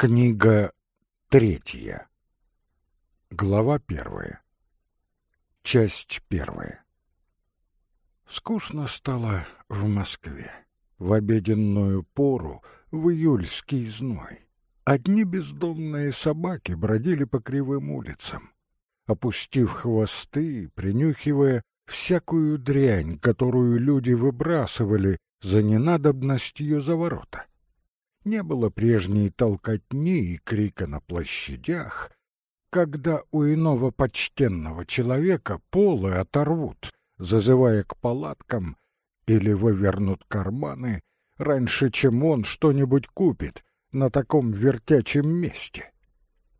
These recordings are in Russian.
Книга третья. Глава первая. Часть первая. Скучно стало в Москве. В обеденную пору, в июльский зной. Одни бездомные собаки бродили по кривым улицам, опустив хвосты, принюхивая всякую дрянь, которую люди выбрасывали за ненадобностью за ворота не было прежней толкотни и крика на площадях, когда у иного почтенного человека полы оторвут, зазывая к палаткам, или вывернут карманы, раньше, чем он что-нибудь купит на таком вертячем месте.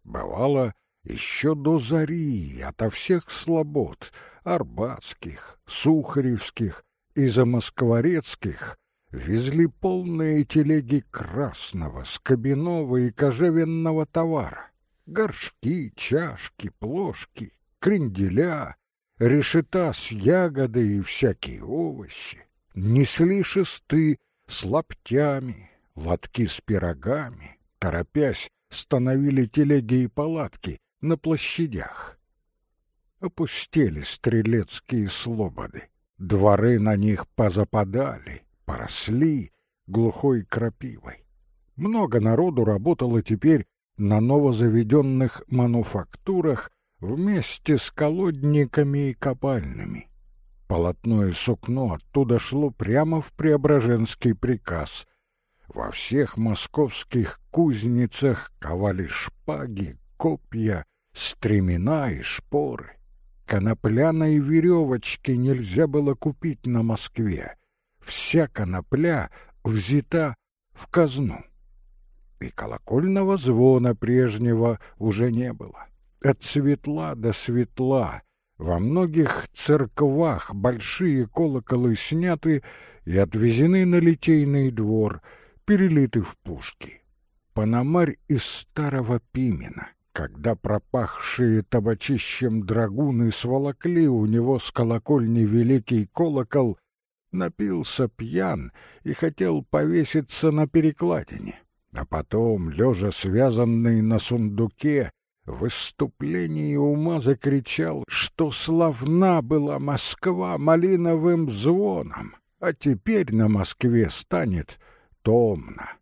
Бывало, еще до зари ото всех слобод, арбатских, сухаревских и замоскворецких, везли полные телеги красного, скобяного и кожевенного товара. Горшки, чашки, плошки, кренделя, решета с ягодой и всякие овощи. Несли шесты с лаптями, лотки с пирогами, торопясь, становили телеги и палатки на площадях. Опустели стрелецкие слободы, дворы на них позападали, поросли глухой крапивой. Много народу работало теперь на новозаведенных мануфактурах вместе с колодниками и копальными. Полотно и сукно оттуда шло прямо в Преображенский приказ. Во всех московских кузницах ковали шпаги, копья, стремена и шпоры. Конопляной веревочки нельзя было купить на Москве вся конопля взята в казну. И колокольного звона прежнего уже не было. От светла до светла во многих церквах большие колоколы сняты и отвезены на литейный двор, перелиты в пушки. Пономарь из старого Пимена, когда пропахшие табачищем драгуны сволокли у него с колокольни великий колокол, напился пьян и хотел повеситься на перекладине, а потом, лежа связанный на сундуке, в выступлении ума закричал, что славна была Москва малиновым звоном, а теперь на Москве станет томно.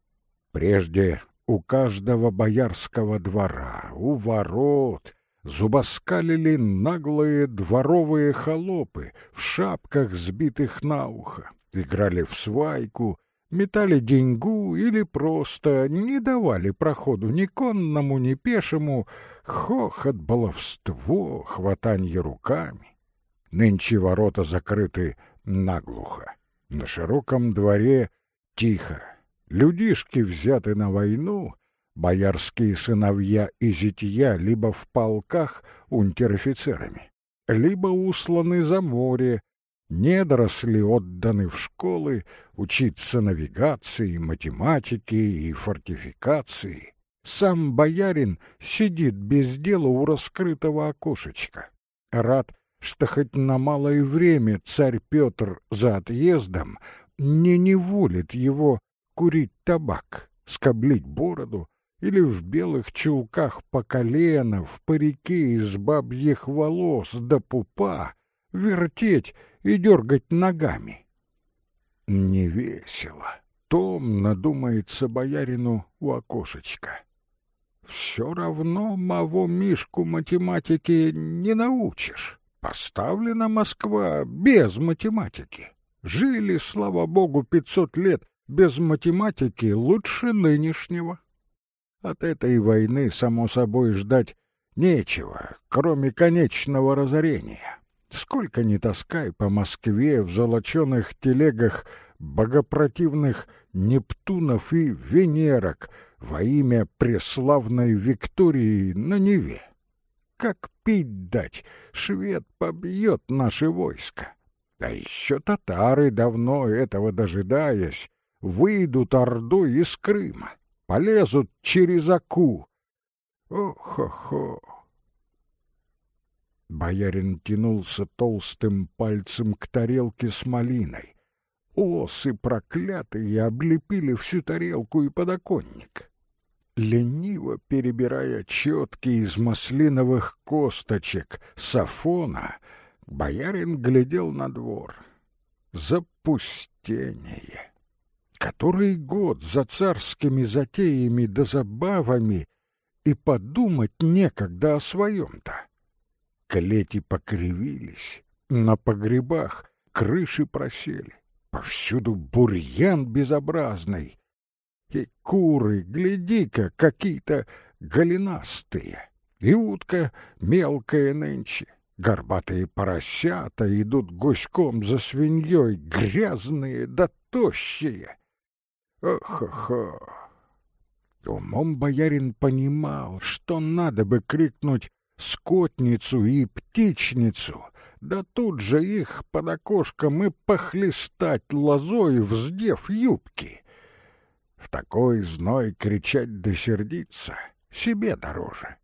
Прежде у каждого боярского двора, у ворот, зубоскалили наглые дворовые холопы в шапках, сбитых на ухо, играли в свайку, метали деньгу или просто не давали проходу ни конному, ни пешему, хохот, баловство, хватанье руками. Нынче ворота закрыты наглухо. На широком дворе тихо. Людишки взяты на войну — боярские сыновья и зятья либо в полках унтер-офицерами, либо усланы за море, недоросли отданы в школы учиться навигации, математике и фортификации. Сам боярин сидит без дела у раскрытого окошечка. Рад, что хоть на малое время царь Петр за отъездом не неволит его курить табак, скоблить бороду, или в белых чулках по колено, в парике из бабьих волос до пупа, вертеть и дергать ногами. Не весело, томно думается боярину у окошечка. Все равно маво Мишку математики не научишь. Поставлена Москва без математики. Жили, слава богу, пятьсот лет без математики лучше нынешнего. От этой войны, само собой, ждать нечего, кроме конечного разорения. Сколько ни таскай по Москве в золоченых телегах богопротивных Нептунов и Венерок во имя преславной Виктории на Неве. Как пить дать, швед побьет наше войско. А еще татары, давно этого дожидаясь, выйдут ордой из Крыма полезут через Аку. О-хо-хо! Боярин тянулся толстым пальцем к тарелке с малиной. Осы проклятые облепили всю тарелку и подоконник. лениво перебирая четки из маслиновых косточек сафона, боярин глядел на двор. Запустение. Который год за царскими затеями да забавами и подумать некогда о своем-то. Клети покривились, на погребах крыши просели, повсюду бурьян безобразный. И куры, гляди-ка, какие-то голенастые, и утка мелкая нынче. Горбатые поросята идут гуськом за свиньей, грязные да тощие. Ох-охо! Умом боярин понимал, что надо бы крикнуть скотницу и птичницу, да тут же их под окошком и похлестать лозой, вздев юбки. В такой зной кричать да сердиться себе дороже.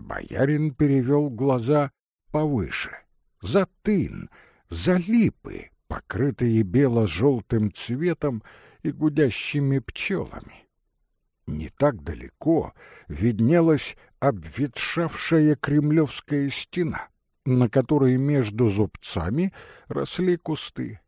Боярин перевел глаза повыше, за тын, за липы, покрытые бело-желтым цветом и гудящими пчелами. Не так далеко виднелась обветшавшая кремлевская стена, на которой между зубцами росли кусты.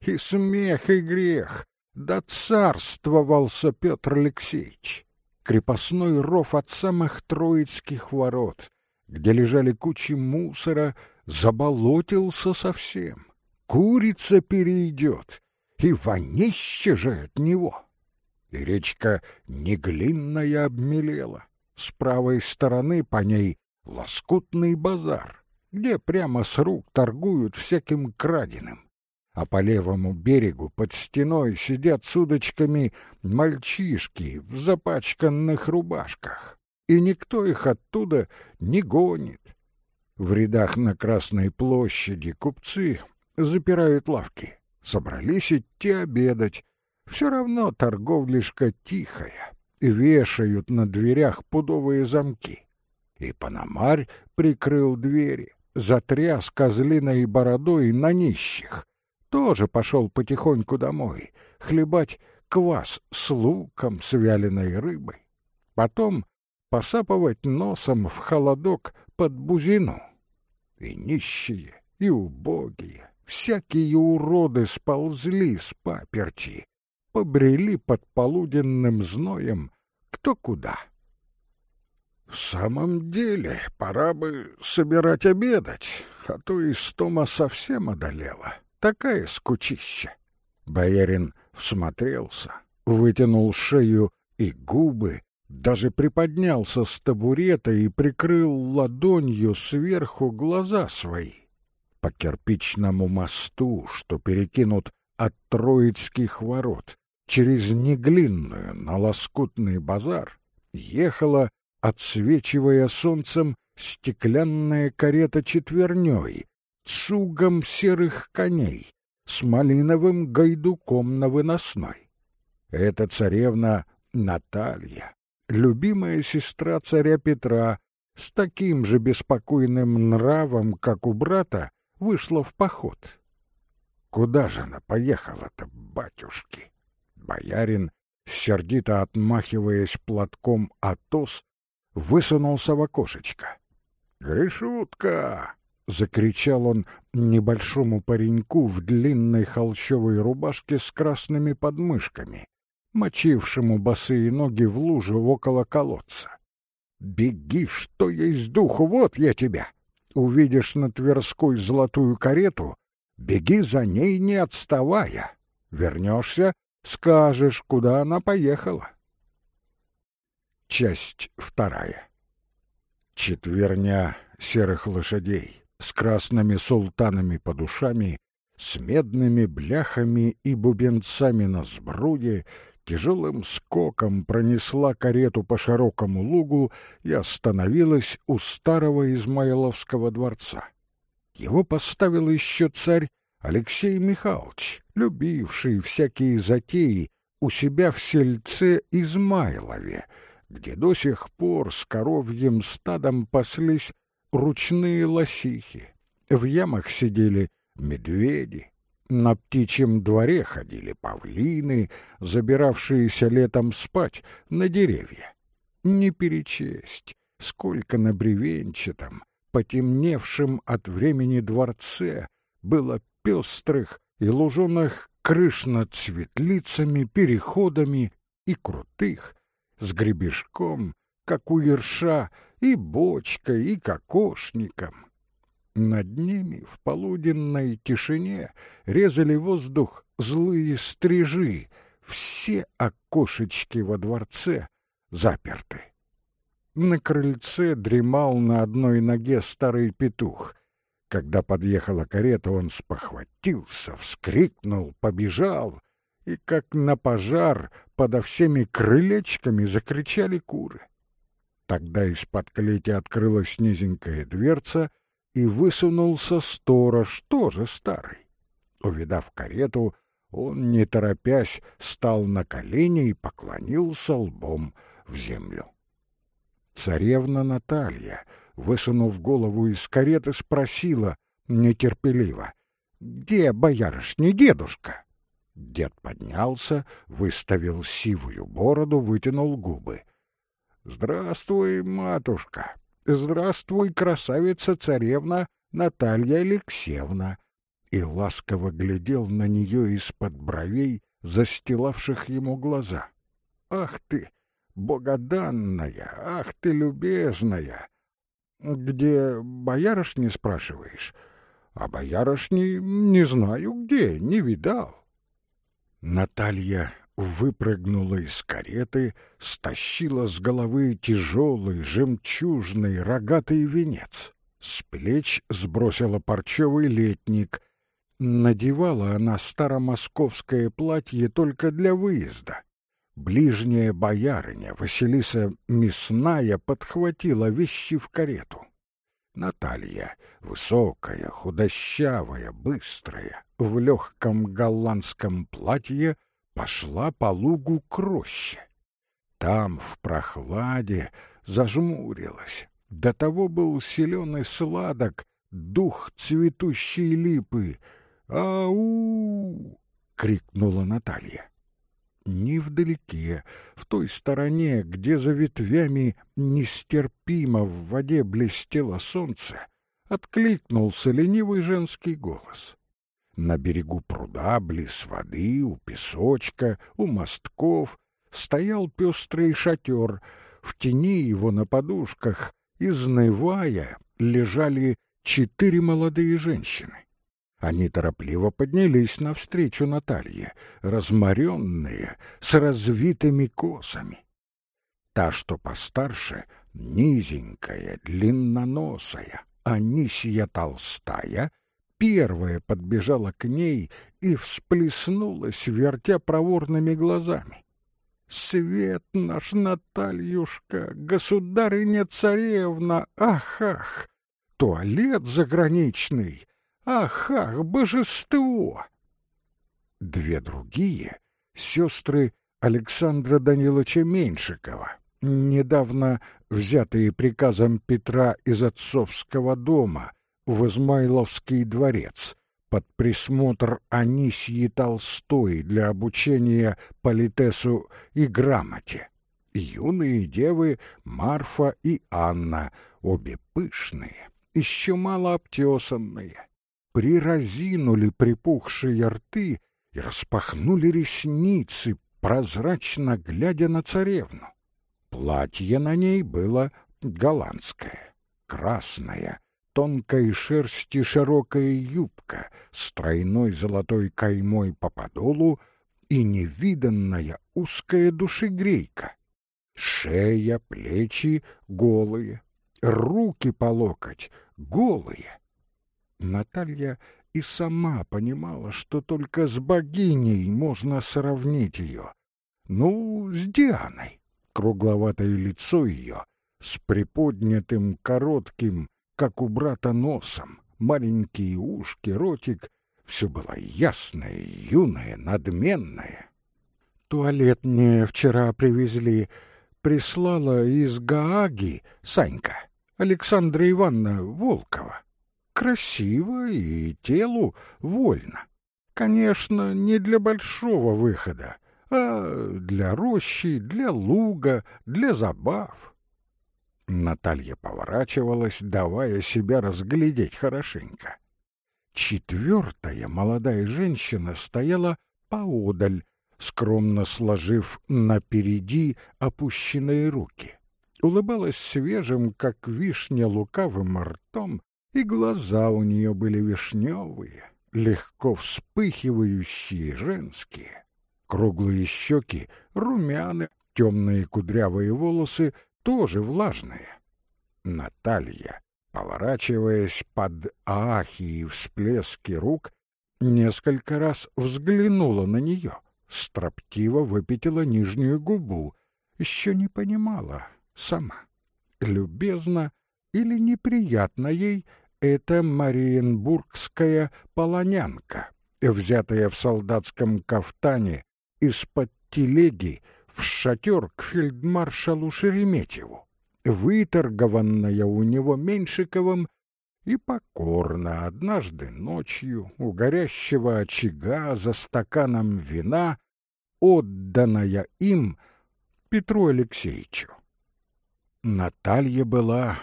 И смех, и грех, да царствовался Петр Алексеевич крепостной ров от самых троицких ворот, где лежали кучи мусора, заболотился совсем. Курица перейдет, и вонище же от него. И речка неглинная обмелела. С правой стороны по ней лоскутный базар, где прямо с рук торгуют всяким краденым а по левому берегу под стеной сидят с удочками мальчишки в запачканных рубашках, и никто их оттуда не гонит. В рядах на Красной площади купцы запирают лавки, собрались идти обедать. Все равно торговлишка тихая, вешают на дверях пудовые замки. И Пономарь прикрыл двери, затряс козлиной бородой на нищих, тоже пошел потихоньку домой, хлебать квас с луком, с вяленой рыбой. Потом посапывать носом в холодок под бузину. И нищие, и убогие, всякие уроды сползли с паперти, побрели под полуденным зноем кто куда. В самом деле, пора бы собирать обедать, а то и стома совсем одолела такая скучища. Боярин всмотрелся, вытянул шею и губы, даже приподнялся с табурета и прикрыл ладонью сверху глаза свои. По кирпичному мосту, что перекинут от Троицких ворот через Неглинную на Лоскутный базар, ехала, отсвечивая солнцем, стеклянная карета четверней, цугом серых коней с малиновым гайдуком на выносной. Эта царевна Наталья, любимая сестра царя Петра, с таким же беспокойным нравом, как у брата, вышла в поход. Куда же она поехала-то, батюшки? Боярин, сердито отмахиваясь платком Атос, высунулся в окошечко. «Гришутка, — закричал он небольшому пареньку в длинной холщовой рубашке с красными подмышками, мочившему босые ноги в луже около колодца. «Беги, что есть духу, вот я тебя! Увидишь на Тверской золотую карету, беги за ней, не отставая. Вернешься, скажешь, куда она поехала». Часть вторая. Четверня серых лошадей с красными султанами под ушами, с медными бляхами и бубенцами на сбруе, тяжелым скоком пронесла карету по широкому лугу и остановилась у старого Измайловского дворца. Его поставил еще царь Алексей Михайлович, любивший всякие затеи у себя в сельце Измайлове, где до сих пор с коровьим стадом паслись ручные лосихи, в ямах сидели медведи, На птичьем дворе ходили павлины, забиравшиеся летом спать на деревья. Не перечесть, сколько на бревенчатом, потемневшем от времени дворце было пестрых и луженых крыш над светлицами, переходами и крутых, с гребешком, как у ерша, и бочкой, и кокошником. Над ними в полуденной тишине резали воздух злые стрижи, все окошечки во дворце заперты. На крыльце дремал на одной ноге старый петух. Когда подъехала карета, он спохватился, вскрикнул, побежал, и, как на пожар, подо всеми крылечками закричали куры. Тогда из-под клети открылась низенькая дверца — и высунулся сторож, тоже старый. Увидав карету, он, не торопясь, стал на колени и поклонился лбом в землю. Царевна Наталья, высунув голову из кареты, спросила нетерпеливо, «Где боярышний дедушка?» Дед поднялся, выставил сивую бороду, вытянул губы. «Здравствуй, матушка!» «Здравствуй, красавица-царевна Наталья Алексеевна!» И ласково глядел на нее из-под бровей, застилавших ему глаза. «Ах ты, богоданная! Ах ты, любезная!» «Где боярышни, спрашиваешь?» «А боярышни не знаю где, не видал». Наталья выпрыгнула из кареты, стащила с головы тяжелый, жемчужный, рогатый венец. С плеч сбросила парчевый летник. Надевала она старомосковское платье только для выезда. Ближняя боярыня Василиса Мясная подхватила вещи в карету. Наталья, высокая, худощавая, быстрая, в легком голландском платье, пошла по лугу к роще. Там, в прохладе, зажмурилась. До того был силен и сладок дух цветущей липы. «Ау!» — крикнула Наталья. Невдалеке, в той стороне, где за ветвями нестерпимо в воде блестело солнце, откликнулся ленивый женский голос. На берегу пруда, близ воды, у песочка, у мостков стоял пестрый шатер. В тени его на подушках, изнывая, лежали четыре молодые женщины. Они торопливо поднялись навстречу Наталье, разморенные, с развитыми косами. Та, что постарше, низенькая, длинноносая, Анисия толстая — первая подбежала к ней и всплеснулась, вертя проворными глазами. «Свет наш, Натальюшка, государыня-царевна, ах-ах! Туалет заграничный, ах-ах, божество!» Две другие — сестры Александра Даниловича Меньшикова, недавно взятые приказом Петра из отцовского дома, в Измайловский дворец под присмотр Анисьи Толстой для обучения политесу и грамоте. Юные девы Марфа и Анна, обе пышные, еще мало обтесанные, приразинули припухшие рты и распахнули ресницы, прозрачно глядя на царевну. Платье на ней было голландское, красное, тонкой шерсти широкая юбка с тройной золотой каймой по подолу и невиданная узкая душегрейка. Шея, плечи голые, руки по локоть голые. Наталья и сама понимала, что только с богиней можно сравнить ее. Ну, с Дианой. Кругловатое лицо ее с приподнятым коротким как у брата носом, маленькие ушки, ротик — все было ясное, юное, надменное. Туалет мне вчера привезли, прислала из Гааги Санька, Александра Ивановна Волкова. Красиво и телу вольно. Конечно, не для большого выхода, а для рощи, для луга, для забав. Наталья поворачивалась, давая себя разглядеть хорошенько. Четвертая молодая женщина стояла поодаль, скромно сложив напереди опущенные руки. Улыбалась свежим, как вишня, лукавым ртом, и глаза у нее были вишневые, легко вспыхивающие женские. Круглые щеки, румяны, темные кудрявые волосы тоже влажные. Наталья, поворачиваясь под ахи и всплески рук, несколько раз взглянула на нее, строптиво выпятила нижнюю губу, еще не понимала сама, любезно или неприятно ей эта мариенбургская полонянка, взятая в солдатском кафтане из-под телеги в шатер к фельдмаршалу Шереметьеву, выторгованная у него Меньшиковым и покорно однажды ночью у горящего очага за стаканом вина, отданная им Петру Алексеевичу. Наталья была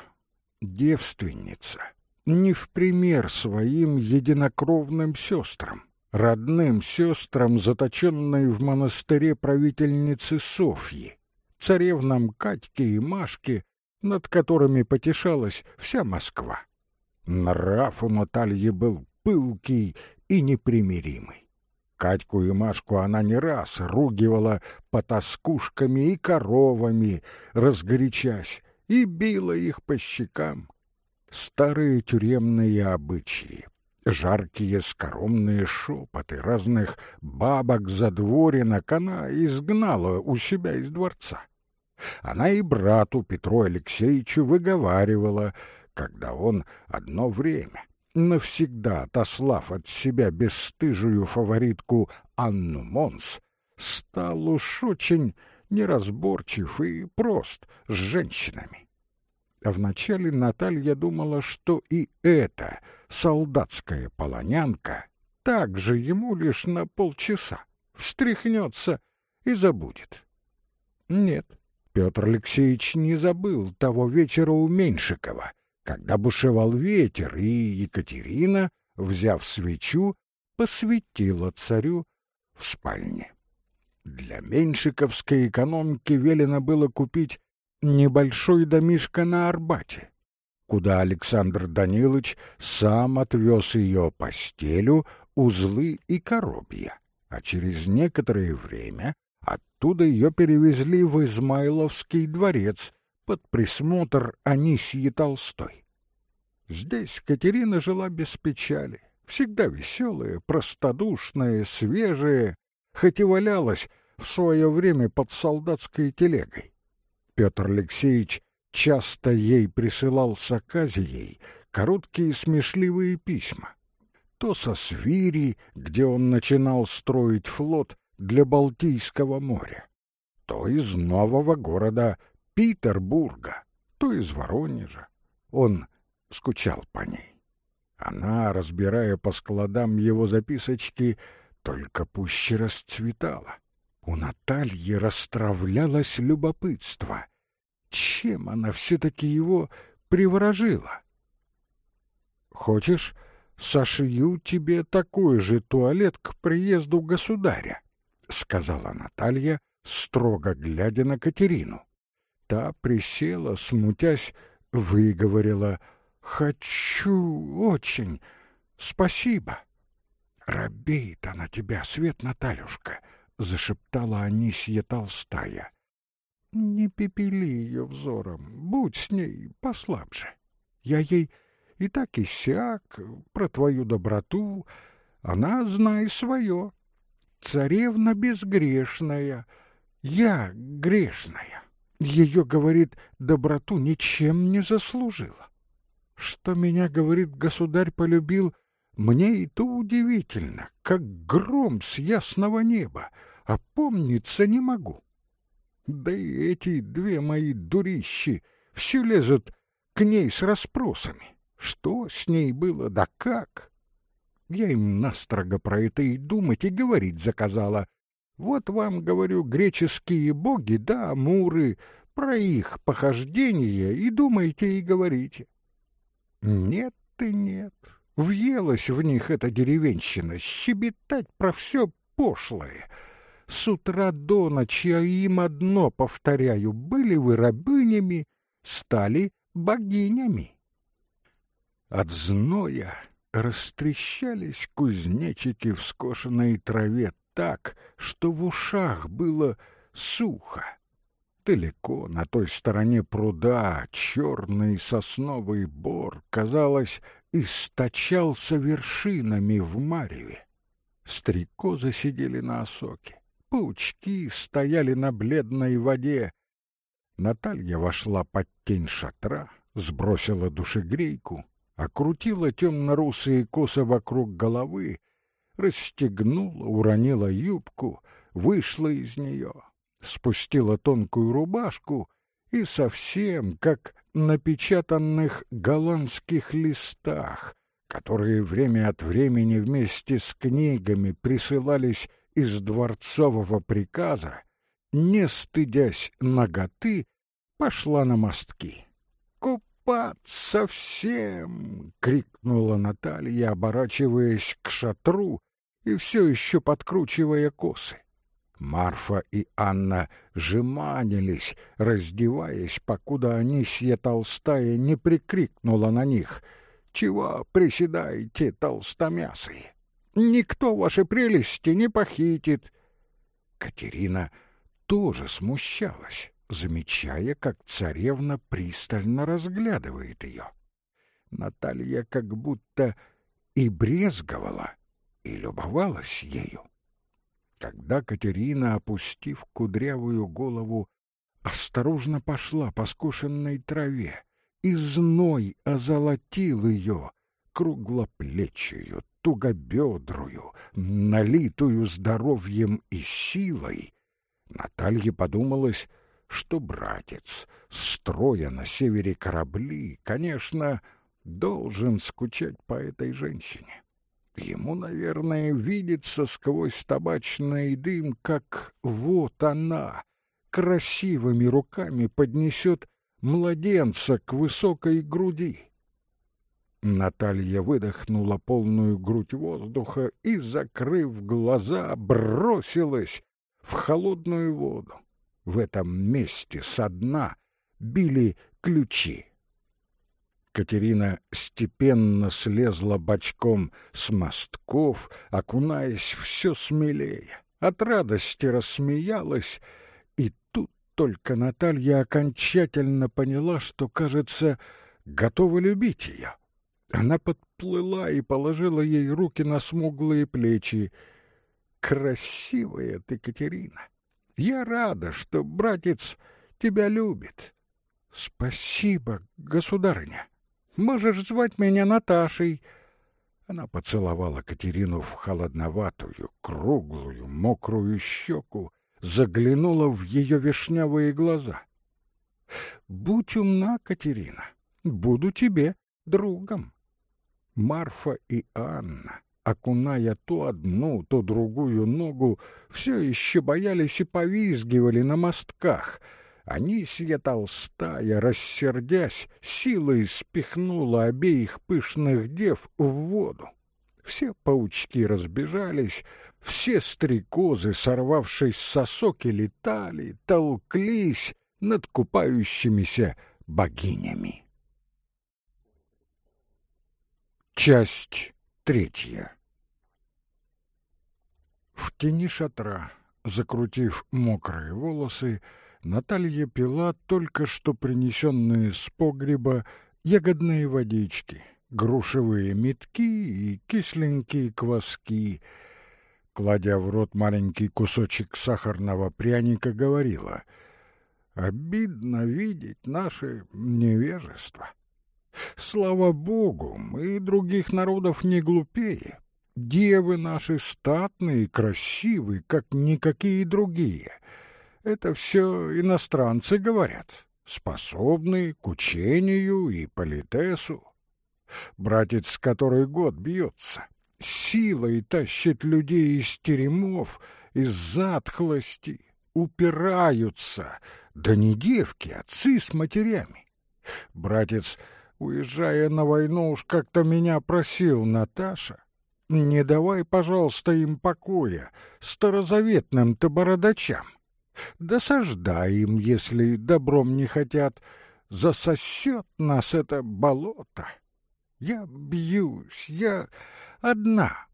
девственница, не в пример своим единокровным сестрам, родным сестрам, заточенной в монастыре правительницы Софьи, царевнам Катьке и Машке, над которыми потешалась вся Москва. Нрав у Натальи был пылкий и непримиримый. Катьку и Машку она не раз ругивала потаскушками и коровами, разгорячась, и била их по щекам. Старые тюремные обычаи, жаркие скоромные шепоты разных бабок-задворенок она изгнала у себя из дворца. Она и брату Петру Алексеевичу выговаривала, когда он одно время, навсегда отослав от себя бесстыжую фаворитку Анну Монс, стал уж очень неразборчив и прост с женщинами. А вначале Наталья думала, что и эта солдатская полонянка также ему лишь на полчаса встряхнется и забудет. Нет, Петр Алексеевич не забыл того вечера у Меньшикова, когда бушевал ветер, и Екатерина, взяв свечу, посветила царю в спальне. Для меньшиковской экономки велено было купить небольшой домишко на Арбате, куда Александр Данилович сам отвез ее постелю, узлы и коробья, а через некоторое время оттуда ее перевезли в Измайловский дворец под присмотр Анисьи Толстой. Здесь Катерина жила без печали, всегда веселая, простодушная, свежая, хоть и валялась в свое время под солдатской телегой. Петр Алексеевич часто ей присылал с Аказией короткие смешливые письма. То со Свири, где он начинал строить флот для Балтийского моря, то из нового города Петербурга, то из Воронежа. Он скучал по ней. Она, разбирая по складам его записочки, только пуще расцветала. У Натальи расстравлялось любопытство. Чем она все-таки его приворожила? «Хочешь, сошью тебе такой же туалет к приезду государя?» — сказала Наталья, строго глядя на Катерину. Та присела, смутясь, выговорила «Хочу очень, спасибо». «Робеет она тебя, Свет Натальюшка», — зашептала Анисья Толстая. «Не пепели ее взором, будь с ней послабже. Я ей и так и сяк про твою доброту, она, знай свое. Царевна безгрешная, я грешная. Ее, говорит, доброту ничем не заслужила. Что меня, говорит, государь полюбил, мне и то удивительно, как гром с ясного неба, а помниться не могу. Да и эти две мои дурищи все лезут к ней с расспросами. Что с ней было, да как? Я им настрого про это и думать, и говорить заказала. Вот вам, говорю, греческие боги, да, амуры, про их похождения и думайте, и говорите. Нет и нет. Въелась в них эта деревенщина, щебетать про все пошлое. С утра до ночи я им одно повторяю. Были вы рабынями, стали богинями. От зноя растрещались кузнечики в скошенной траве так, что в ушах было сухо. Далеко, на той стороне пруда, черный сосновый бор, казалось, источался вершинами в мареве. Стрекозы сидели на осоке, паучки стояли на бледной воде. Наталья вошла под тень шатра, сбросила душегрейку, окрутила темно-русые косы вокруг головы, расстегнула, уронила юбку, вышла из нее, спустила тонкую рубашку и совсем как напечатанных голландских листах, которые время от времени вместе с книгами присылались из дворцового приказа, не стыдясь наготы, пошла на мостки. «Купаться всем!» — крикнула Наталья, оборачиваясь к шатру и все еще подкручивая косы. Марфа и Анна жеманились, раздеваясь, покуда Анисья Толстая не прикрикнула на них. «Чего приседаете, толстомясые? Никто ваши прелести не похитит!» Катерина тоже смущалась, замечая, как царевна пристально разглядывает ее. Наталья как будто и брезговала, и любовалась ею. Когда Катерина, опустив кудрявую голову, осторожно пошла по скошенной траве, и зной озолотил ее, круглоплечую, тугобедрую, налитую здоровьем и силой, Наталье подумалось, что братец, строя на севере корабли, конечно, должен скучать по этой женщине. Ему, наверное, видится сквозь табачный дым, как вот она красивыми руками поднесет младенца к высокой груди. Наталья выдохнула полную грудь воздуха и, закрыв глаза, бросилась в холодную воду. В этом месте со дна били ключи. Катерина степенно слезла бочком с мостков, окунаясь все смелее. От радости рассмеялась, и тут только Наталья окончательно поняла, что, кажется, готова любить ее. Она подплыла и положила ей руки на смуглые плечи. «Красивая ты, Катерина! Я рада, что братец тебя любит!» «Спасибо, государыня!» Можешь звать меня Наташей. Она поцеловала Катерину в холодноватую, круглую, мокрую щеку, заглянула в ее вишневые глаза. «Будь умна, Катерина, буду тебе другом». Марфа и Анна, окуная то одну, то другую ногу, все еще боялись и повизгивали на мостках — Анисья Толстая, рассердясь, силой спихнула обеих пышных дев в воду. Все паучки разбежались, все стрекозы, сорвавшись с сосоки, летали, толклись над купающимися богинями. Часть третья В тени шатра, закрутив мокрые волосы, Наталья пила только что принесенные с погреба ягодные водички, грушевые метки и кисленькие кваски. Кладя в рот маленький кусочек сахарного пряника, говорила «Обидно видеть наше невежество. Слава Богу, мы других народов не глупее. Девы наши статные, красивые, как никакие другие» Это все иностранцы говорят, способны к учению и политесу. Братец который год бьется, силой тащит людей из теремов, из затхлости, упираются, да не девки, а отцы с матерями. Братец, уезжая на войну, уж как-то меня просил Наташа, не давай, пожалуйста, им покоя, старозаветным-то бородачам. Досаждай им, если добром не хотят, засосет нас это болото. Я бьюсь, я одна.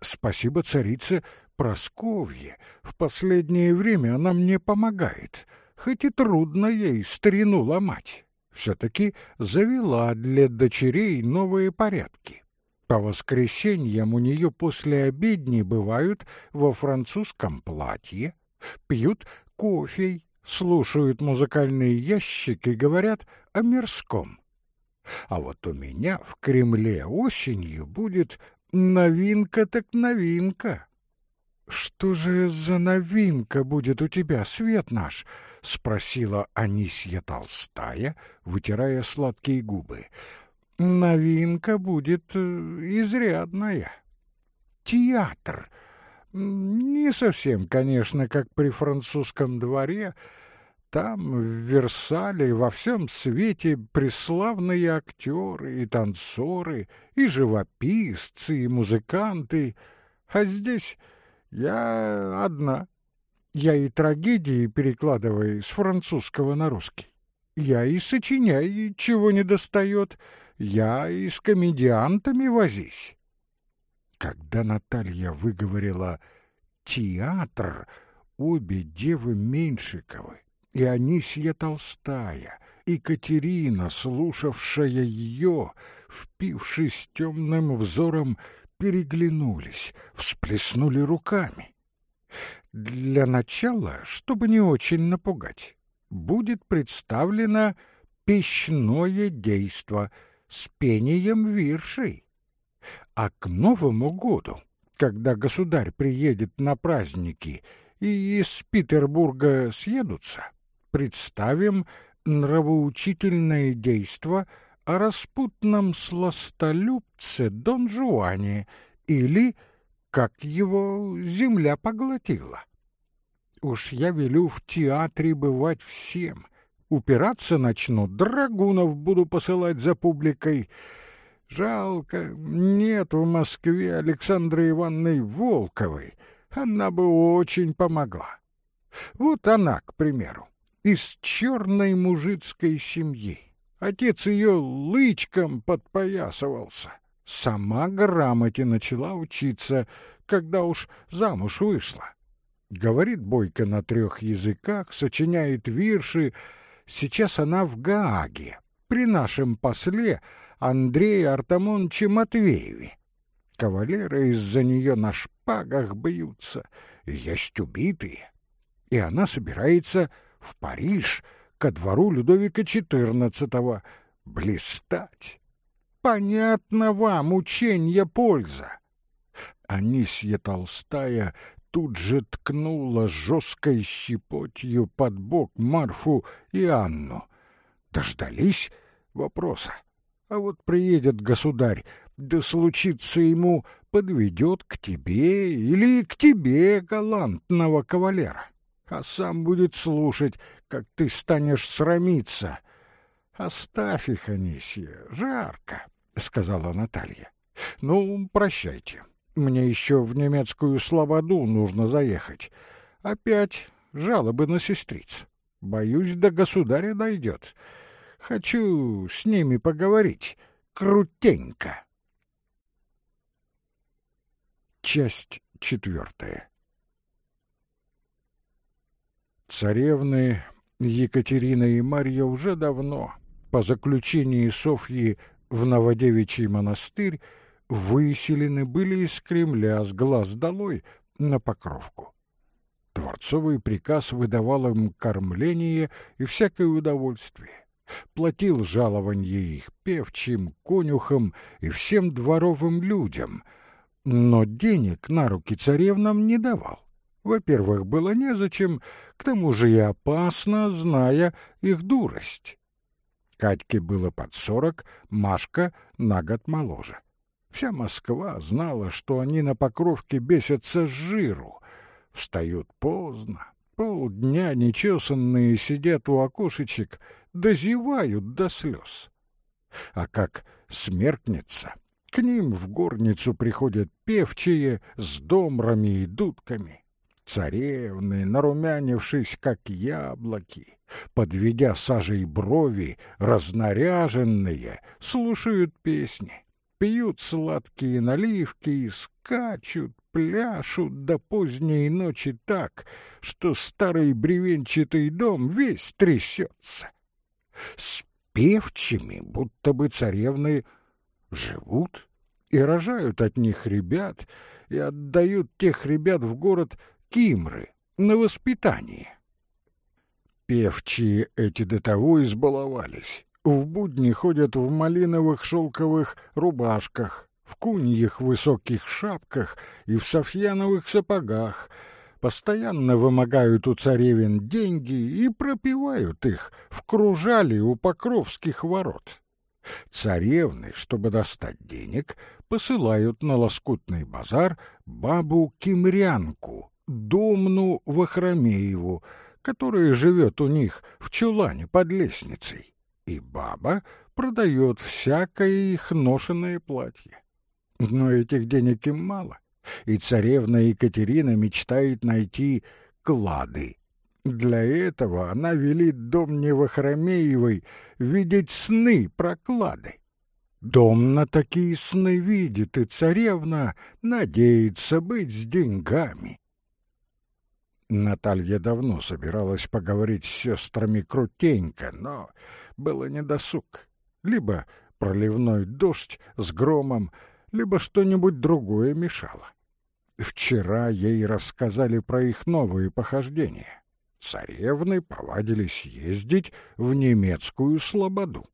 Спасибо царице Просковье. В последнее время она мне помогает, хоть и трудно ей старину ломать. Все-таки завела для дочерей новые порядки. По воскресеньям у нее после обедни бывают во французском платье, пьют кофе, слушают музыкальные ящики, говорят о мирском. А вот у меня в Кремле осенью будет новинка так новинка. Что же за новинка будет у тебя, свет наш? — спросила Анисья Толстая, вытирая сладкие губы новинка будет э, изрядная. Театр. Не совсем, конечно, как при французском дворе. Там, в Версале, во всем свете преславные актеры и танцоры, и живописцы, и музыканты. А здесь я одна. Я и трагедии перекладываю с французского на русский. Я и сочиняю, чего не достает — я и с комедиантами возись. Когда Наталья выговорила «театр», обе девы Меньшиковы и Анисья Толстая, и Катерина, слушавшая ее, впившись темным взором, переглянулись, всплеснули руками. Для начала, чтобы не очень напугать, будет представлено пищное действо — с пением виршей. А к Новому году, когда государь приедет на праздники и из Петербурга съедутся, представим нравоучительное действо о распутном сластолюбце Дон Жуане или как его земля поглотила. Уж я велю в театре бывать всем, Упираться начну, драгунов буду посылать за публикой. Жалко, нет в Москве Александры Ивановны Волковой. Она бы очень помогла. Вот она, к примеру, из черной мужицкой семьи. Отец ее лычком подпоясывался. Сама грамоте начала учиться, когда уж замуж вышла. Говорит бойко на трех языках, сочиняет вирши, Сейчас она в Гааге, при нашем после Андрее Артамоновиче Матвееве. Кавалеры из-за нее на шпагах бьются, есть убитые. И она собирается в Париж, ко двору Людовика XIV, блистать. Понятно вам, ученье польза. Анисья Толстая тут же ткнула жесткой щепотью под бок Марфу и Анну. Дождались вопроса. А вот приедет государь, да случится ему, подведет к тебе или к тебе галантного кавалера, а сам будет слушать, как ты станешь срамиться. Оставь их, Анисья, жарко, — сказала Наталья. Ну, прощайте. Мне еще в немецкую слободу нужно заехать. Опять жалобы на сестриц. Боюсь, до государя дойдет. Хочу с ними поговорить. Крутенько. Часть четвертая. Царевны Екатерина и Марья уже давно, по заключении Софьи в Новодевичий монастырь, выселены были из Кремля с глаз долой на Покровку. Дворцовый приказ выдавал им кормление и всякое удовольствие, платил жалованье их певчим, конюхам и всем дворовым людям, но денег на руки царевнам не давал. Во-первых, было незачем, к тому же и опасно, зная их дурость. Катьке было под сорок, Машка на год моложе. Вся Москва знала, что они на Покровке бесятся с жиру. Встают поздно, полдня нечесанные сидят у окошечек, дозевают до слез. А как смеркнется, к ним в горницу приходят певчие с домрами и дудками. Царевны, нарумянившись, как яблоки, подведя сажей брови, разнаряженные, слушают песни, пьют сладкие наливки и скачут, пляшут до поздней ночи так, что старый бревенчатый дом весь трясется. С певчими, будто бы царевны, живут и рожают от них ребят, и отдают тех ребят в город Кимры на воспитание. Певчие эти до того избаловались. В будни ходят в малиновых шелковых рубашках, в куньих высоких шапках и в софьяновых сапогах, постоянно вымогают у царевин деньги и пропивают их в кружале у покровских ворот. Царевны, чтобы достать денег, посылают на лоскутный базар бабу-кимрянку, Домну Вахромееву, которая живет у них в чулане под лестницей, и баба продает всякое их ношенное платье. Но этих денег им мало, и царевна Екатерина мечтает найти клады. Для этого она велит дом Невохромеевой видеть сны про клады. Дом на такие сны видит, и царевна надеется быть с деньгами. Наталья давно собиралась поговорить с сестрами крутенько, но было недосуг. Либо проливной дождь с громом, либо что-нибудь другое мешало. Вчера ей рассказали про их новые похождения. Царевны повадились ездить в немецкую слободу.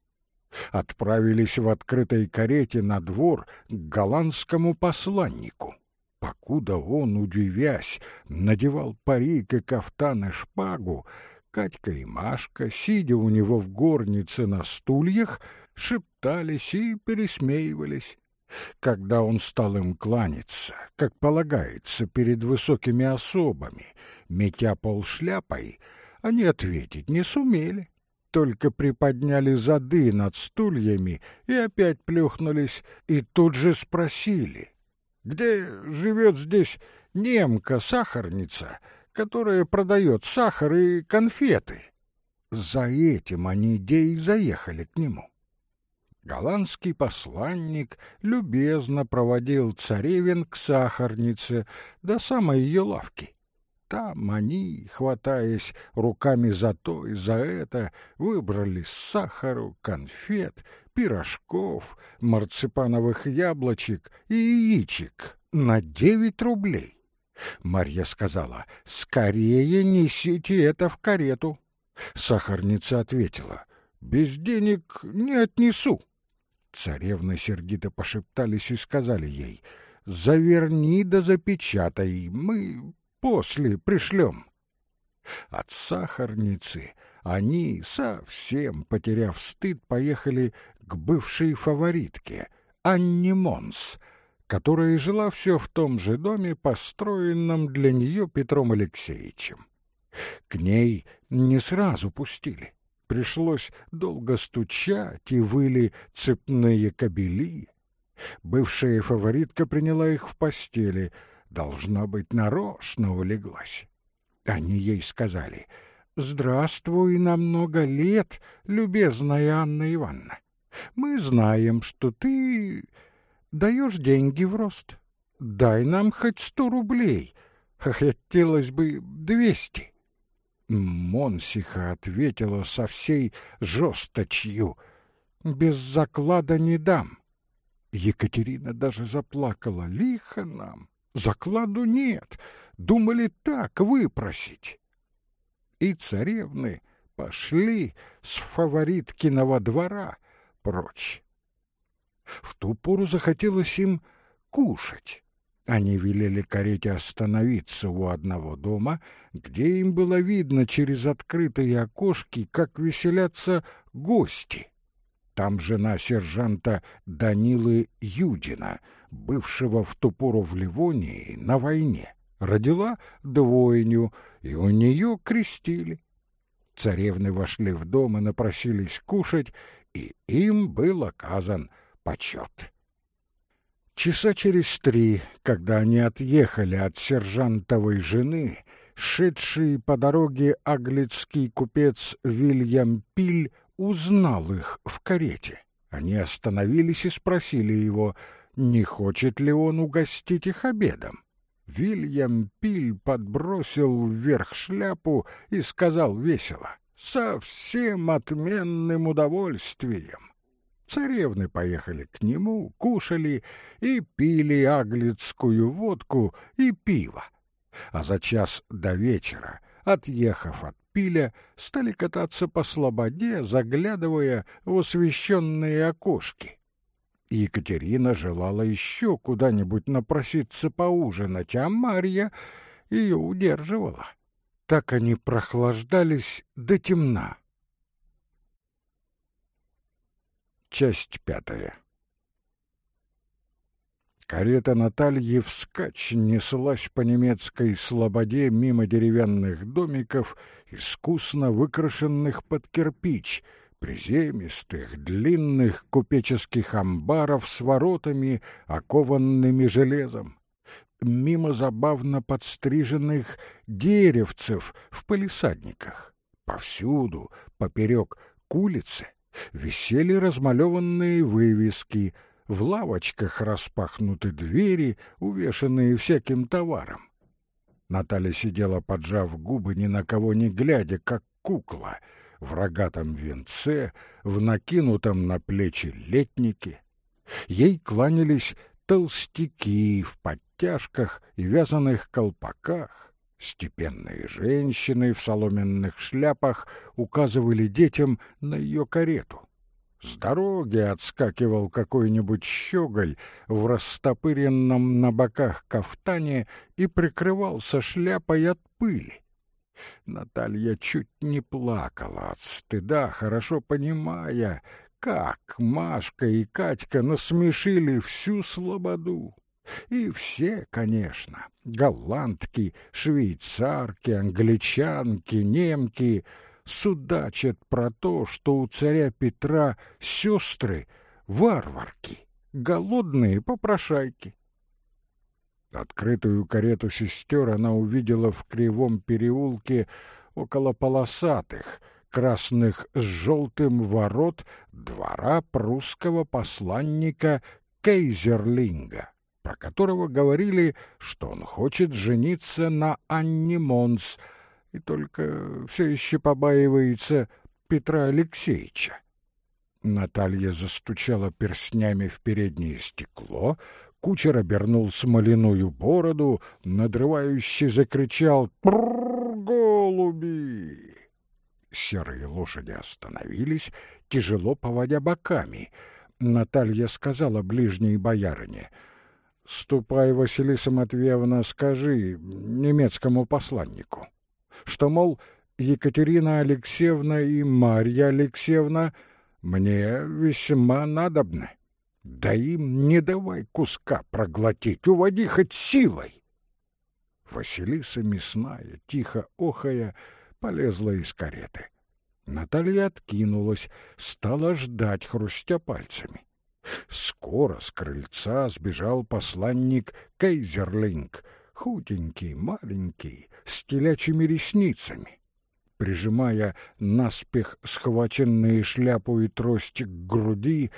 Отправились в открытой карете на двор к голландскому посланнику покуда он, удивясь, надевал парик и кафтан и шпагу, Катька и Машка, сидя у него в горнице на стульях, шептались и пересмеивались. Когда он стал им кланяться, как полагается, перед высокими особами, метя полшляпой, они ответить не сумели, только приподняли зады над стульями и опять плюхнулись, и тут же спросили — где живет здесь немка-сахарница, которая продает сахар и конфеты. За этим они де и заехали к нему. Голландский посланник любезно проводил царевин к сахарнице до самой ее лавки. Там они, хватаясь руками за то и за это, выбрали сахару, конфет, пирожков, марципановых яблочек и яичек на девять рублей. Марья сказала, «Скорее несите это в карету». Сахарница ответила, «Без денег не отнесу». Царевны сердито пошептались и сказали ей, «Заверни да запечатай, мы после пришлем». От сахарницы они, совсем потеряв стыд, поехали к бывшей фаворитке, Анне Монс, которая жила все в том же доме, построенном для нее Петром Алексеевичем. К ней не сразу пустили. Пришлось долго стучать, и выли цепные кобели. Бывшая фаворитка приняла их в постели, должна быть, нарочно улеглась. Они ей сказали «Здравствуй на много лет, любезная Анна Ивановна. Мы знаем, что ты даешь деньги в рост. Дай нам хоть сто рублей, хотелось бы двести». Монсиха ответила со всей жесточью «Без заклада не дам». Екатерина даже заплакала. «Лихо нам, закладу нет, думали так выпросить». И царевны пошли с фавориткиного двора прочь. В ту пору захотелось им кушать. Они велели карете остановиться у одного дома, где им было видно через открытые окошки, как веселятся гости. Там жена сержанта Данилы Юдина, бывшего в ту пору в Ливонии на войне, родила двойню, и у нее крестили. Царевны вошли в дом и напросились кушать, и им был оказан почет. Часа через три, когда они отъехали от сержантовой жены, шедший по дороге аглицкий купец Вильям Пиль узнал их в карете. Они остановились и спросили его, не хочет ли он угостить их обедом. Вильям Пиль подбросил вверх шляпу и сказал весело, «Со всем отменным удовольствием». Царевны поехали к нему, кушали и пили аглицкую водку и пиво. А за час до вечера, отъехав от пиля, стали кататься по слободе, заглядывая в освещенные окошки. Екатерина желала еще куда-нибудь напроситься поужинать, а Марья ее удерживала. Так они прохлаждались до темна. Часть пятая Карета Натальи вскачь неслась по немецкой слободе мимо деревянных домиков, искусно выкрашенных под кирпич — приземистых, длинных купеческих амбаров с воротами, окованными железом, мимо забавно подстриженных деревцев в палисадниках. Повсюду, поперек к улице, висели размалеванные вывески, в лавочках распахнуты двери, увешанные всяким товаром. Наталья сидела, поджав губы, ни на кого не глядя, как кукла — в рогатом венце, в накинутом на плечи летнике. Ей кланялись толстяки в подтяжках и вязаных колпаках. Степенные женщины в соломенных шляпах указывали детям на ее карету. С дороги отскакивал какой-нибудь щеголь в растопыренном на боках кафтане и прикрывался шляпой от пыли. Наталья чуть не плакала от стыда, хорошо понимая, как Машка и Катька насмешили всю слободу. И все, конечно, голландки, швейцарки, англичанки, немки, судачат про то, что у царя Петра сестры — варварки, голодные попрошайки. Открытую карету сестер она увидела в кривом переулке около полосатых, красных с желтым ворот двора прусского посланника Кейзерлинга, про которого говорили, что он хочет жениться на Анне Монс, и только все еще побаивается Петра Алексеевича. Наталья застучала перстнями в переднее стекло, Кучер обернул смоляную бороду, надрывающе закричал «Прррр, голуби!». Серые лошади остановились, тяжело поводя боками. Наталья сказала ближней боярине «Ступай, Василиса Матвеевна, скажи немецкому посланнику, что, мол, Екатерина Алексеевна и Марья Алексеевна мне весьма надобны». Да им не давай куска проглотить, уводи хоть силой. Василиса мясная, тихо охая, полезла из кареты. Наталья откинулась, стала ждать, хрустя пальцами. Скоро с крыльца сбежал посланник Кейзерлинг, худенький, маленький, с телячьими ресницами. Прижимая наспех схваченные шляпу и трость к груди,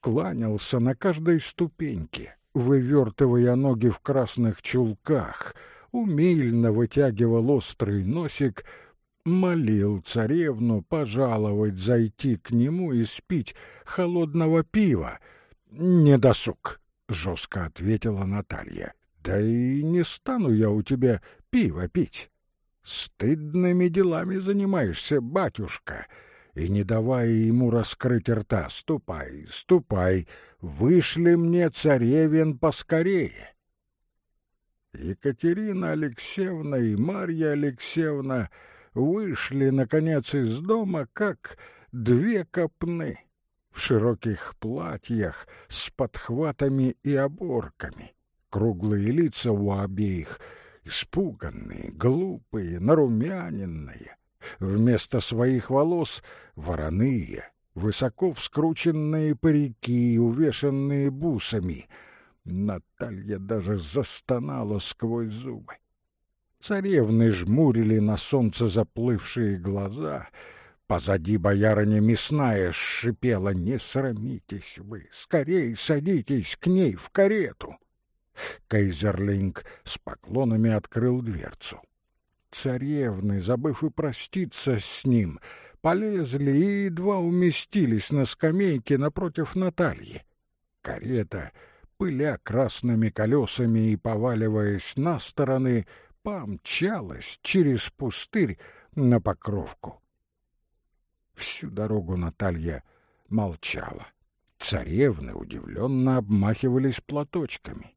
кланялся на каждой ступеньке, вывертывая ноги в красных чулках, умильно вытягивал острый носик, молил царевну пожаловать зайти к нему и спить холодного пива. «Не досуг», — жестко ответила Наталья. «Да и не стану я у тебя пиво пить. Стыдными делами занимаешься, батюшка» и, не давая ему раскрыть рта, «Ступай, ступай, вышли мне царевин поскорее». Екатерина Алексеевна и Марья Алексеевна вышли, наконец, из дома, как две копны. в широких платьях с подхватами и оборками. Круглые лица у обеих испуганные, глупые, нарумяненные. Вместо своих волос — вороные, высоко вскрученные парики, увешанные бусами. Наталья даже застонала сквозь зубы. Царевны жмурили на солнце заплывшие глаза. Позади боярыня мясная шипела «Не срамитесь вы! Скорей садитесь к ней в карету!» Кайзерлинг с поклонами открыл дверцу. Царевны, забыв и проститься с ним, полезли и едва уместились на скамейке напротив Натальи. Карета, пыля красными колесами и поваливаясь на стороны, помчалась через пустырь на Покровку. Всю дорогу Наталья молчала. Царевны удивленно обмахивались платочками.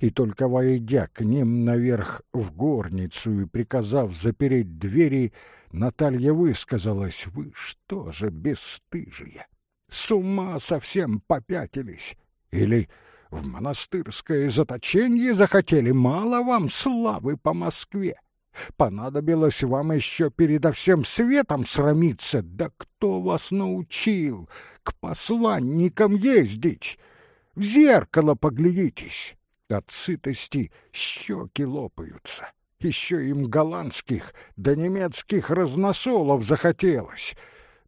И только войдя к ним наверх в горницу и приказав запереть двери, Наталья высказалась, «Вы что же, бесстыжие, с ума совсем попятились? Или в монастырское заточение захотели? Мало вам славы по Москве? Понадобилось вам еще передо всем светом срамиться? Да кто вас научил к посланникам ездить? В зеркало поглядитесь, от сытости щеки лопаются. Еще им голландских да немецких разносолов захотелось.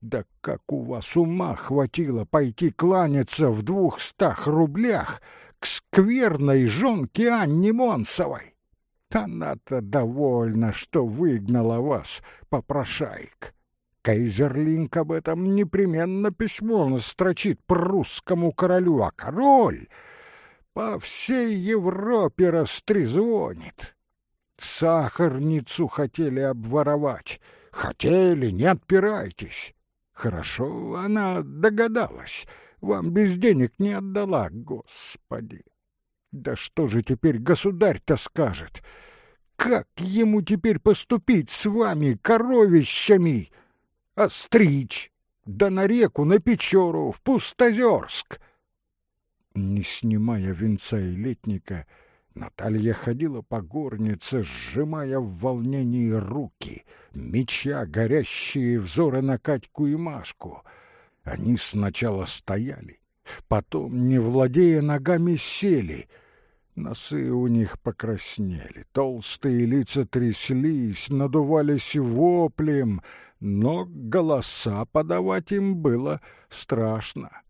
Да как у вас ума хватило пойти кланяться в двухстах рублях к скверной жонке Анне Монсовой? Она-то довольна, что выгнала вас, попрошайк. Кайзерлинг об этом непременно письмо настрочит прусскому королю, а король по всей Европе растрезвонит. Сахарницу хотели обворовать. Хотели, не отпирайтесь. Хорошо, она догадалась. Вам без денег не отдала, господи. Да что же теперь государь-то скажет? Как ему теперь поступить с вами, коровищами? Остричь, да на реку, на Печору, в Пустозерск. Не снимая венца и летника, Наталья ходила по горнице, сжимая в волнении руки, меча горящие взоры на Катьку и Машку. Они сначала стояли, потом, не владея ногами, сели. Носы у них покраснели, толстые лица тряслись, надувались воплем, но голоса подавать им было страшно.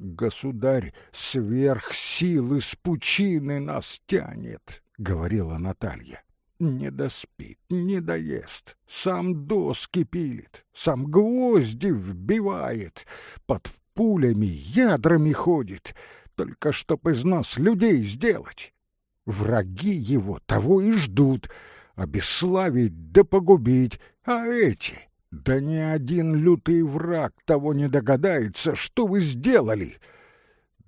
Государь сверх сил из пучины нас тянет, — говорила Наталья. Не доспит, не доест, сам доски пилит, сам гвозди вбивает, под пулями, ядрами ходит, только чтоб из нас людей сделать. Враги его того и ждут, обесславить да погубить, а эти да ни один лютый враг того не догадается, что вы сделали.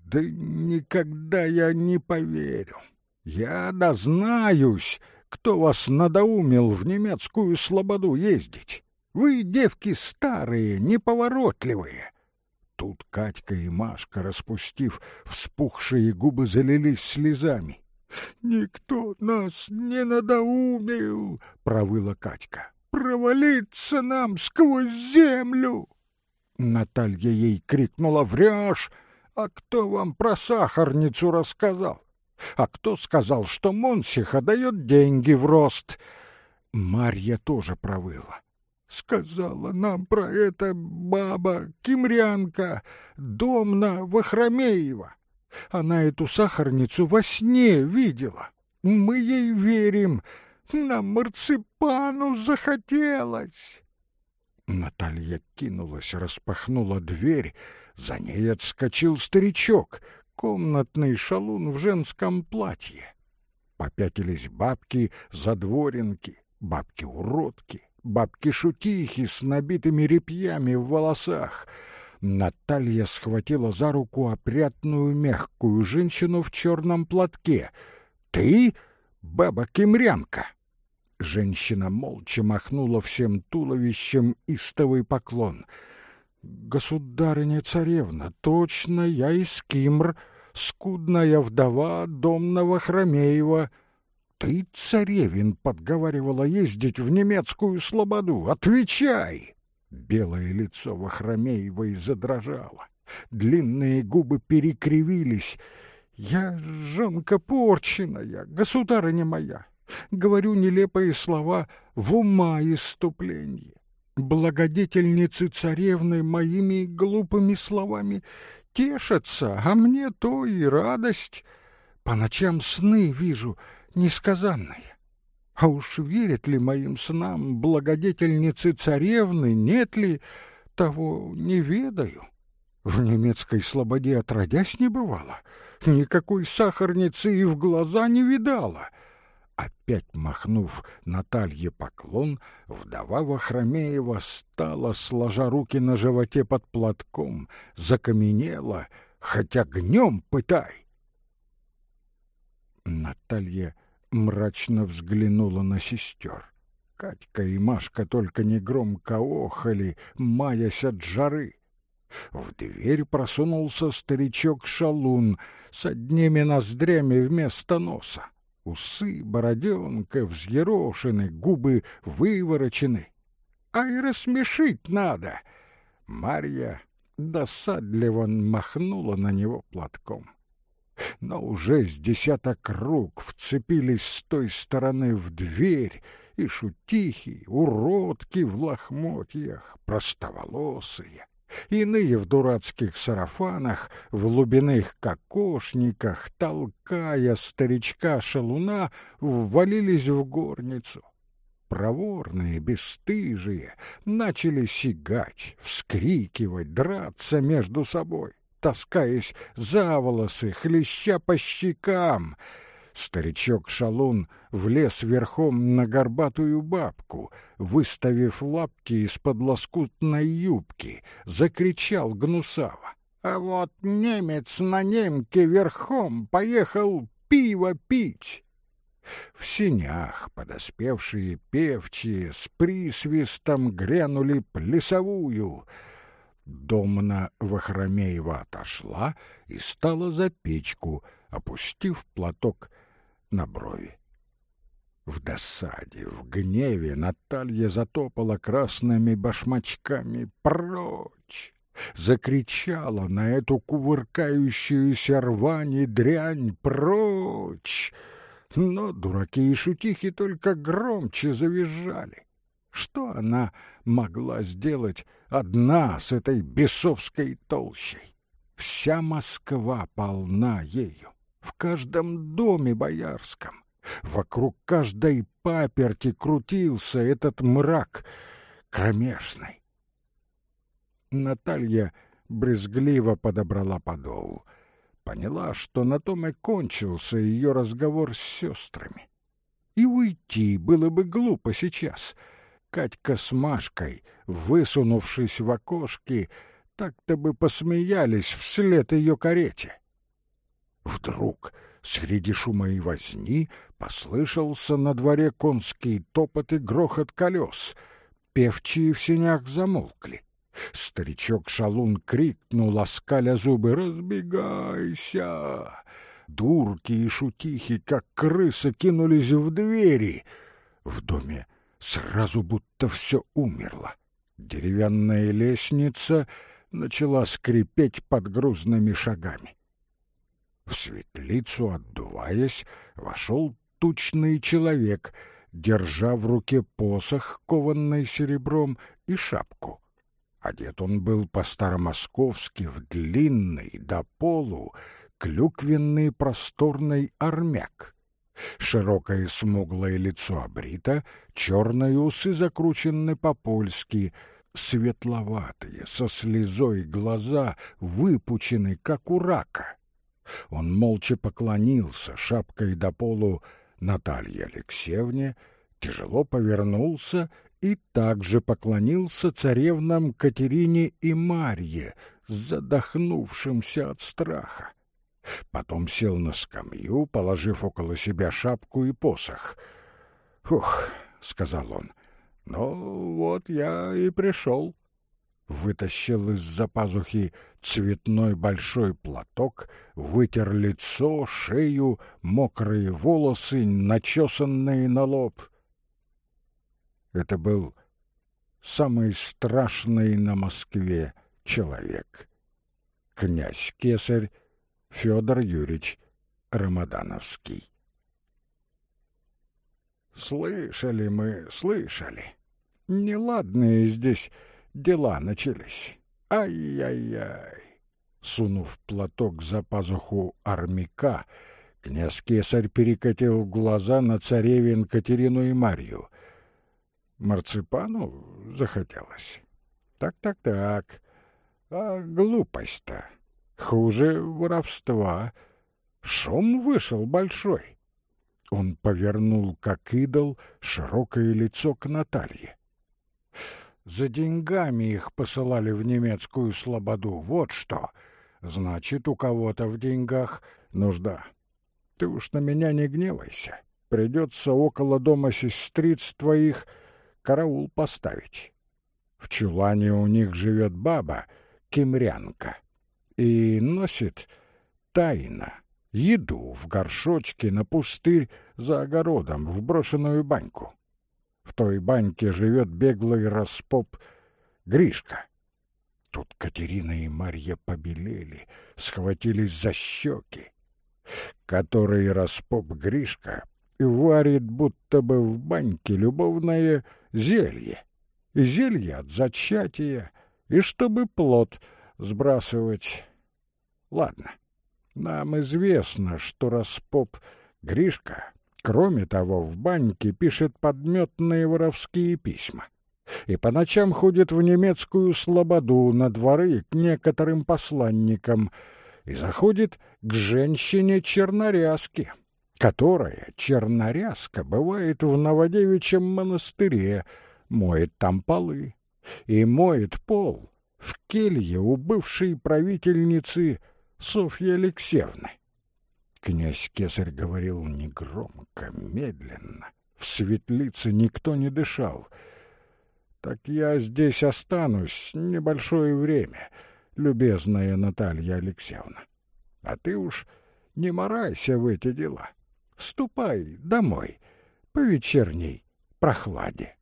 Да никогда я не поверю. Я дознаюсь, кто вас надоумил в немецкую слободу ездить. Вы, девки, старые, неповоротливые. Тут Катька и Машка, распустив вспухшие губы, залились слезами. «Никто нас не надоумил!» — провыла Катька провалиться нам сквозь землю!» Наталья ей крикнула «Врешь! А кто вам про сахарницу рассказал? А кто сказал, что Монсиха дает деньги в рост?» Марья тоже провыла. Сказала нам про это баба, кимрянка, домна Вахромеева. Она эту сахарницу во сне видела. Мы ей верим, на марципану захотелось. Наталья кинулась, распахнула дверь. За ней отскочил старичок, комнатный шалун в женском платье. Попятились бабки-задворенки, бабки-уродки, бабки-шутихи с набитыми репьями в волосах. Наталья схватила за руку опрятную мягкую женщину в черном платке. «Ты, баба-кемрянка?» Женщина молча махнула всем туловищем истовый поклон. Государыня-царевна, точно я из Кимр, скудная вдова домного Хромеева. Ты, царевин, подговаривала ездить в немецкую слободу. Отвечай! Белое лицо Вахромеевой задрожало. Длинные губы перекривились. «Я жонка порченая, государыня моя!» Говорю нелепые слова в ума иступление. Благодетельницы царевны моими глупыми словами тешатся, а мне то и радость. По ночам сны вижу несказанные. А уж верят ли моим снам благодетельницы царевны, нет ли, того не ведаю. В немецкой слободе отродясь не бывало, никакой сахарницы и в глаза не видала. Опять махнув Наталье поклон, вдова Вахромеева стала, сложа руки на животе под платком, закаменела, хотя гнем пытай. Наталья мрачно взглянула на сестер. Катька и Машка только негромко охали, маясь от жары. В дверь просунулся старичок-шалун с одними ноздрями вместо носа. Усы, бороденка взъерошены, губы выворочены. А и рассмешить надо. Марья досадливо махнула на него платком но уже с десяток рук вцепились с той стороны в дверь, и шутихи, уродки в лохмотьях, простоволосые, иные в дурацких сарафанах, в глубинных кокошниках, толкая старичка-шалуна, ввалились в горницу. Проворные, бесстыжие, начали сигать, вскрикивать, драться между собой таскаясь за волосы, хлеща по щекам. Старичок-шалун влез верхом на горбатую бабку, выставив лапки из-под лоскутной юбки, закричал гнусаво. А вот немец на немке верхом поехал пиво пить. В синях подоспевшие певчие с присвистом грянули плясовую — Домна Вахромеева отошла и стала за печку, опустив платок на брови. В досаде, в гневе Наталья затопала красными башмачками прочь, закричала на эту кувыркающуюся рвань и дрянь прочь, но дураки и шутихи только громче завизжали. Что она могла сделать одна с этой бесовской толщей? Вся Москва полна ею, в каждом доме боярском. Вокруг каждой паперти крутился этот мрак кромешный. Наталья брезгливо подобрала подол. Поняла, что на том и кончился ее разговор с сестрами. И уйти было бы глупо сейчас — Катька с Машкой, высунувшись в окошки, так-то бы посмеялись вслед ее карете. Вдруг среди шума и возни послышался на дворе конский топот и грохот колес. Певчие в сенях замолкли. Старичок-шалун крикнул, оскаля зубы, «Разбегайся!» Дурки и шутихи, как крысы, кинулись в двери. В доме сразу будто все умерло. Деревянная лестница начала скрипеть под грузными шагами. В светлицу, отдуваясь, вошел тучный человек, держа в руке посох, кованный серебром, и шапку. Одет он был по-старомосковски в длинный до полу клюквенный просторный армяк. Широкое смуглое лицо обрито, черные усы закручены по-польски, светловатые, со слезой глаза выпучены, как у рака. Он молча поклонился шапкой до полу Наталье Алексеевне, тяжело повернулся и также поклонился царевнам Катерине и Марье, задохнувшимся от страха. Потом сел на скамью, положив около себя шапку и посох. «Ух!» — сказал он. «Ну, вот я и пришел». Вытащил из-за пазухи цветной большой платок, вытер лицо, шею, мокрые волосы, начесанные на лоб. Это был самый страшный на Москве человек. Князь-кесарь Федор Юрьевич Рамадановский. Слышали мы, слышали. Неладные здесь дела начались. Ай-яй-яй! Сунув платок за пазуху армяка, князь-кесарь перекатил глаза на царевин Катерину и Марью. Марципану захотелось. Так-так-так. А глупость-то хуже воровства. Шум вышел большой. Он повернул, как идол, широкое лицо к Наталье. За деньгами их посылали в немецкую слободу. Вот что. Значит, у кого-то в деньгах нужда. Ты уж на меня не гневайся. Придется около дома сестриц твоих караул поставить. В чулане у них живет баба, кемрянка, и носит тайно еду в горшочке на пустырь за огородом в брошенную баньку. В той баньке живет беглый распоп Гришка. Тут Катерина и Марья побелели, схватились за щеки. Который распоп Гришка варит будто бы в баньке любовное зелье. И зелье от зачатия, и чтобы плод сбрасывать. Ладно, нам известно, что распоп Гришка Кроме того, в баньке пишет подметные воровские письма. И по ночам ходит в немецкую слободу на дворы к некоторым посланникам и заходит к женщине-чернорязке, которая, чернорязка, бывает в Новодевичьем монастыре, моет там полы и моет пол в келье у бывшей правительницы Софьи Алексеевны. Князь-кесарь говорил негромко, медленно. В светлице никто не дышал. «Так я здесь останусь небольшое время, любезная Наталья Алексеевна. А ты уж не морайся в эти дела. Ступай домой по вечерней прохладе».